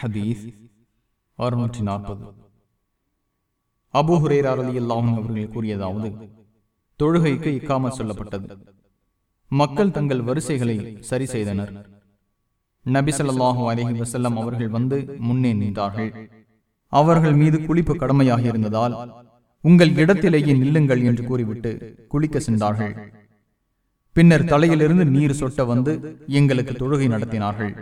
ஹதீஸ் அறுநூற்றி நாற்பது அபு அலி அல்லாஹும் அவர்கள் கூறியதாவது தொழுகைக்கு இக்காம சொல்லப்பட்டது. மக்கள் தங்கள் வரிசைகளை சரி செய்தனர். நபிசல்லாஹு அலஹி வசல்லம் அவர்கள் வந்து முன்னே நின்றார்கள். அவர்கள் மீது குளிப்பு கடமையாக இருந்ததால் உங்கள் இடத்திலேயே நில்லுங்கள் என்று கூறிவிட்டு குளிக்க சென்றார்கள். பின்னர் தலையிலிருந்து நீர் சொட்ட வந்து எங்களுக்கு தொழுகை நடத்தினார்கள்.